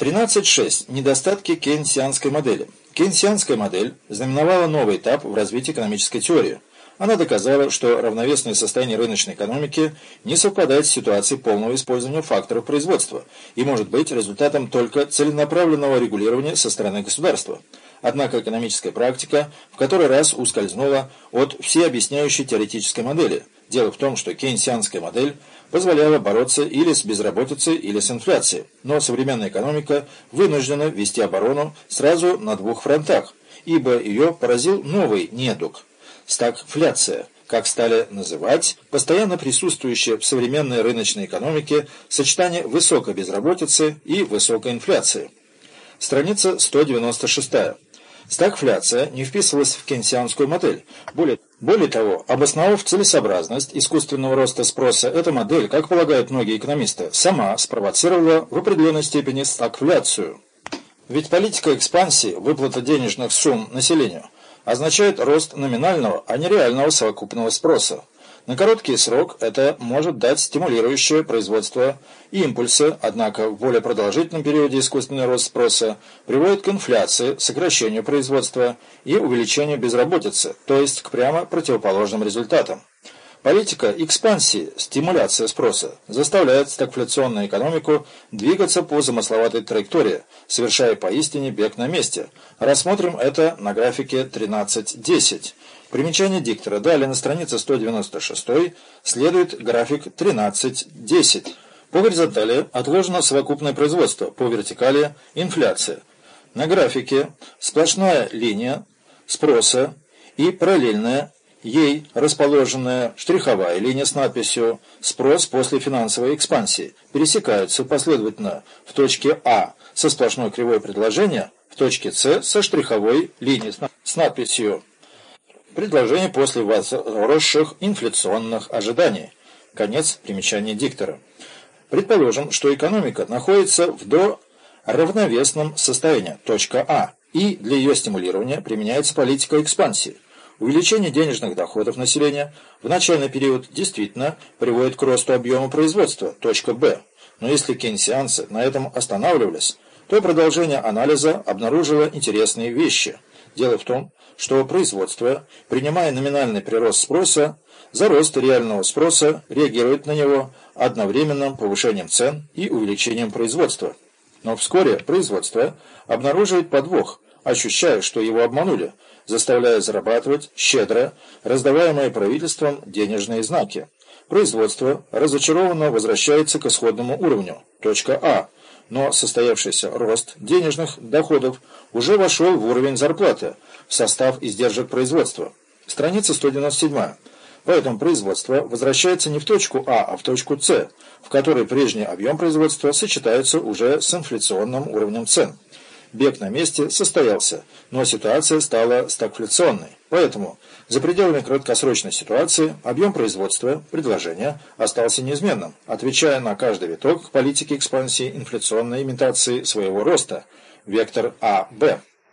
13.6. Недостатки кейнсианской модели. Кейнсианская модель знаменовала новый этап в развитии экономической теории. Она доказала, что равновесное состояние рыночной экономики не совпадает с ситуацией полного использования факторов производства и может быть результатом только целенаправленного регулирования со стороны государства. Однако экономическая практика в который раз ускользнула от всеобъясняющей теоретической модели. Дело в том, что кейнсианская модель позволяла бороться или с безработицей, или с инфляцией. Но современная экономика вынуждена вести оборону сразу на двух фронтах, ибо ее поразил новый недуг – стагфляция – как стали называть, постоянно присутствующее в современной рыночной экономике сочетание высокой безработицы и высокой инфляции. Страница 196. Стагфляция не вписывалась в кейнсианскую модель. Более, более того, обосновав целесообразность искусственного роста спроса, эта модель, как полагают многие экономисты, сама спровоцировала в определенной степени стагфляцию. Ведь политика экспансии, выплата денежных сумм населению, означает рост номинального, а не реального совокупного спроса. На короткий срок это может дать стимулирующее производство импульсы, однако в более продолжительном периоде искусственный рост спроса приводит к инфляции, сокращению производства и увеличению безработицы, то есть к прямо противоположным результатам. Политика экспансии, стимуляция спроса заставляет стагфляционную экономику двигаться по замысловатой траектории, совершая поистине бег на месте. Рассмотрим это на графике 13.10. Примечание диктора. Далее на странице 196 следует график 13.10. По горизонтали отложено совокупное производство, по вертикали – инфляция. На графике сплошная линия спроса и параллельная ей расположенная штриховая линия с надписью «Спрос после финансовой экспансии» пересекаются последовательно в точке А со сплошной кривой предложения, в точке С со штриховой линией с надписью Предложение после возросших инфляционных ожиданий. Конец примечания диктора. Предположим, что экономика находится в доравновесном состоянии, точка А, и для ее стимулирования применяется политика экспансии. Увеличение денежных доходов населения в начальный период действительно приводит к росту объема производства, точка Б. Но если кейнсианцы на этом останавливались, то продолжение анализа обнаружило интересные вещи – Дело в том, что производство, принимая номинальный прирост спроса, за рост реального спроса реагирует на него одновременным повышением цен и увеличением производства. Но вскоре производство обнаруживает подвох, ощущая, что его обманули, заставляя зарабатывать щедро раздаваемые правительством денежные знаки. Производство разочарованно возвращается к исходному уровню, точка А, но состоявшийся рост денежных доходов уже вошел в уровень зарплаты, в состав издержек производства. Страница 197. Поэтому производство возвращается не в точку А, а в точку С, в которой прежний объем производства сочетается уже с инфляционным уровнем цен. Бег на месте состоялся, но ситуация стала стагфляционной. Поэтому за пределами краткосрочной ситуации объем производства, предложения остался неизменным, отвечая на каждый виток политики экспансии инфляционной имитации своего роста, вектор А-Б.